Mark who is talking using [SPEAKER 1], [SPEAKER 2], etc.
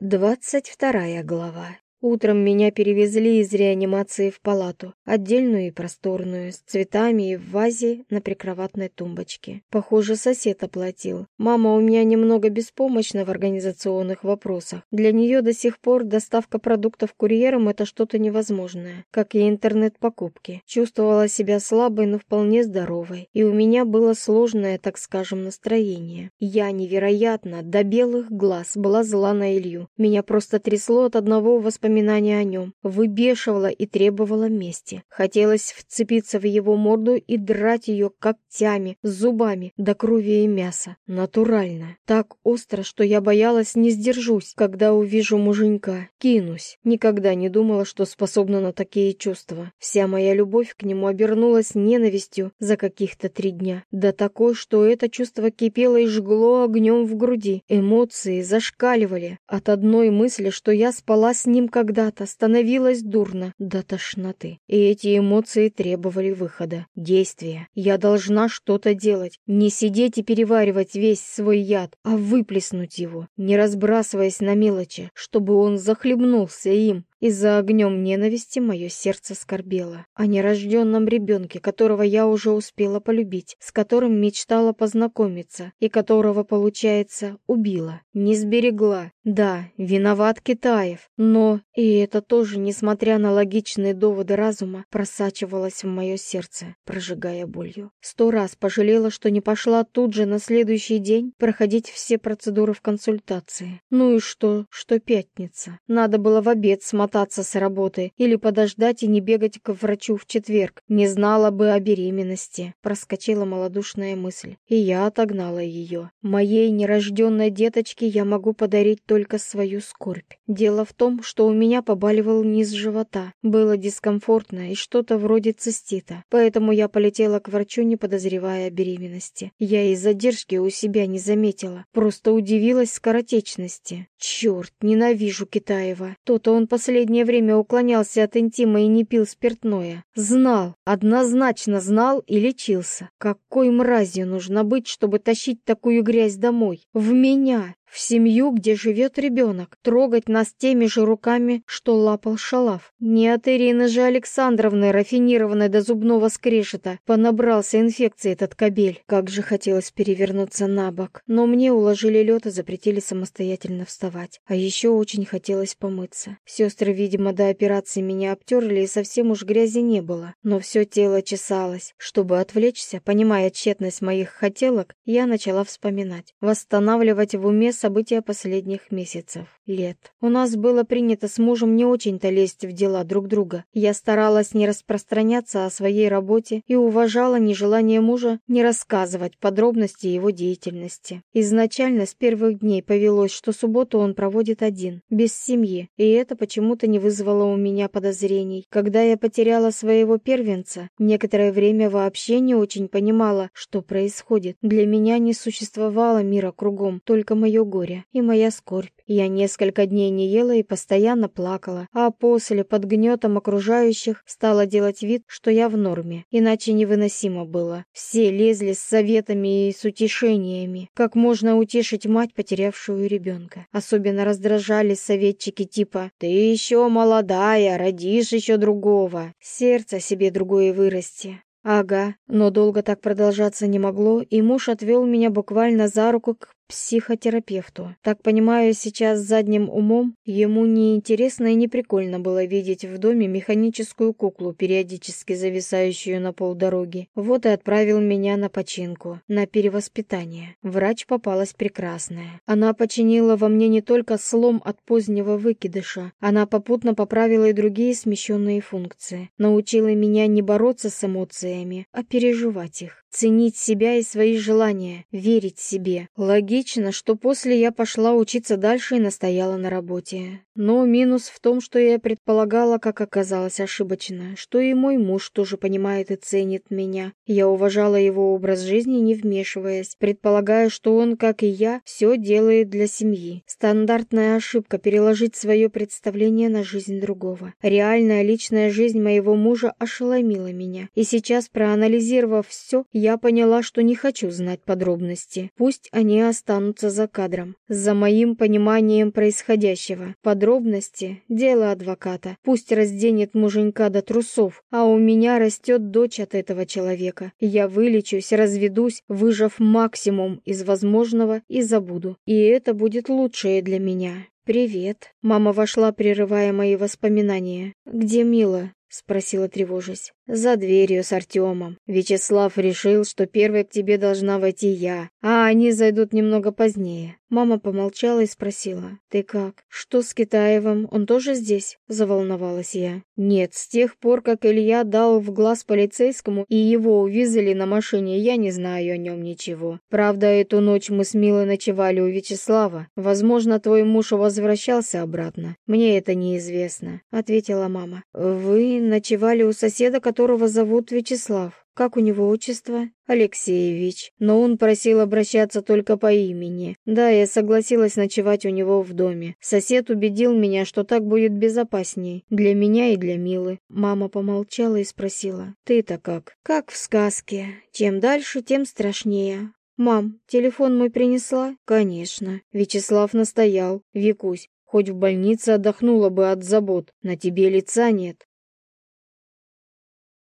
[SPEAKER 1] Двадцать вторая глава. Утром меня перевезли из реанимации в палату, отдельную и просторную, с цветами и в вазе на прикроватной тумбочке. Похоже, сосед оплатил. Мама у меня немного беспомощна в организационных вопросах. Для нее до сих пор доставка продуктов курьером – это что-то невозможное, как и интернет-покупки. Чувствовала себя слабой, но вполне здоровой. И у меня было сложное, так скажем, настроение. Я невероятно, до белых глаз, была зла на Илью. Меня просто трясло от одного воспоминания воспоминания о нем, выбешивала и требовала мести. Хотелось вцепиться в его морду и драть ее когтями, зубами, до крови и мяса. Натурально. Так остро, что я боялась не сдержусь, когда увижу муженька. Кинусь. Никогда не думала, что способна на такие чувства. Вся моя любовь к нему обернулась ненавистью за каких-то три дня. Да такой, что это чувство кипело и жгло огнем в груди. Эмоции зашкаливали. От одной мысли, что я спала с ним как когда-то становилось дурно до тошноты. И эти эмоции требовали выхода, действия. Я должна что-то делать. Не сидеть и переваривать весь свой яд, а выплеснуть его, не разбрасываясь на мелочи, чтобы он захлебнулся им, и за огнем ненависти мое сердце скорбело. О нерожденном ребенке, которого я уже успела полюбить, с которым мечтала познакомиться, и которого, получается, убила. Не сберегла. Да, виноват Китаев, но и это тоже, несмотря на логичные доводы разума, просачивалось в мое сердце, прожигая болью. Сто раз пожалела, что не пошла тут же на следующий день проходить все процедуры в консультации. Ну и что, что пятница? Надо было в обед смотреть смотаться с работы или подождать и не бегать к врачу в четверг. Не знала бы о беременности. Проскочила малодушная мысль. И я отогнала ее. Моей нерожденной деточке я могу подарить только свою скорбь. Дело в том, что у меня побаливал низ живота. Было дискомфортно и что-то вроде цистита. Поэтому я полетела к врачу, не подозревая о беременности. Я и задержки у себя не заметила. Просто удивилась скоротечности. Черт, ненавижу Китаева. То-то он последний последнее время уклонялся от интима и не пил спиртное. Знал, однозначно знал и лечился. Какой мразью нужно быть, чтобы тащить такую грязь домой? В меня, в семью, где живет ребенок, трогать нас теми же руками, что лапал шалав. Не от Ирины же Александровны, рафинированной до зубного скрежета, понабрался инфекции этот кобель. Как же хотелось перевернуться на бок. Но мне уложили лед и запретили самостоятельно вставать. А еще очень хотелось помыться. Сестры, видимо, до операции меня обтерли, и совсем уж грязи не было. Но все тело чесалось. Чтобы отвлечься, понимая тщетность моих хотелок, я начала вспоминать. Восстанавливать в уме события последних месяцев, лет. У нас было принято с мужем не очень-то лезть в дела друг друга. Я старалась не распространяться о своей работе и уважала нежелание мужа не рассказывать подробности его деятельности. Изначально с первых дней повелось, что субботу он проводит один, без семьи, и это почему-то не вызвало у меня подозрений. Когда я потеряла своего первенца, некоторое время вообще не очень понимала, что происходит. Для меня не существовало мира кругом, только мое горе и моя скорбь. Я несколько дней не ела и постоянно плакала, а после, под гнетом окружающих, стала делать вид, что я в норме, иначе невыносимо было. Все лезли с советами и с утешениями, как можно утешить мать, потерявшую ребенка. Особенно раздражали советчики типа «Ты еще молодая, родишь еще другого, сердце себе другое вырасти». Ага, но долго так продолжаться не могло, и муж отвел меня буквально за руку к психотерапевту. Так понимаю, сейчас задним умом ему не интересно и не прикольно было видеть в доме механическую куклу, периодически зависающую на полдороги. Вот и отправил меня на починку, на перевоспитание. Врач попалась прекрасная. Она починила во мне не только слом от позднего выкидыша, она попутно поправила и другие смещенные функции. Научила меня не бороться с эмоциями, а переживать их. Ценить себя и свои желания, верить себе. Логично, что после я пошла учиться дальше и настояла на работе. но минус в том, что я предполагала, как оказалось ошибочно, что и мой муж тоже понимает и ценит меня. Я уважала его образ жизни, не вмешиваясь, предполагая, что он, как и я, все делает для семьи. Стандартная ошибка переложить свое представление на жизнь другого. Реальная личная жизнь моего мужа ошеломила меня, и сейчас, проанализировав все, я поняла, что не хочу знать подробности. Пусть они останутся за кадром, за моим пониманием происходящего. Подробности – дело адвоката. Пусть разденет муженька до трусов, а у меня растет дочь от этого человека. Я вылечусь, разведусь, выжав максимум из возможного и забуду. И это будет лучшее для меня. «Привет». Мама вошла, прерывая мои воспоминания. «Где Мила?» — спросила, тревожась. «За дверью с Артемом. Вячеслав решил, что первой к тебе должна войти я, а они зайдут немного позднее». Мама помолчала и спросила. «Ты как? Что с Китаевым? Он тоже здесь?» — заволновалась я. «Нет, с тех пор, как Илья дал в глаз полицейскому и его увезли на машине, я не знаю о нем ничего. Правда, эту ночь мы с Милой ночевали у Вячеслава. Возможно, твой муж возвращался обратно. Мне это неизвестно», — ответила мама. «Вы ночевали у соседа, которого зовут Вячеслав. Как у него отчество? Алексеевич. Но он просил обращаться только по имени. Да, я согласилась ночевать у него в доме. Сосед убедил меня, что так будет безопасней. Для меня и для Милы. Мама помолчала и спросила. Ты-то как? Как в сказке. Чем дальше, тем страшнее. «Мам, телефон мой принесла?» «Конечно». Вячеслав настоял. «Викусь, Хоть в больнице отдохнула бы от забот, на тебе лица нет.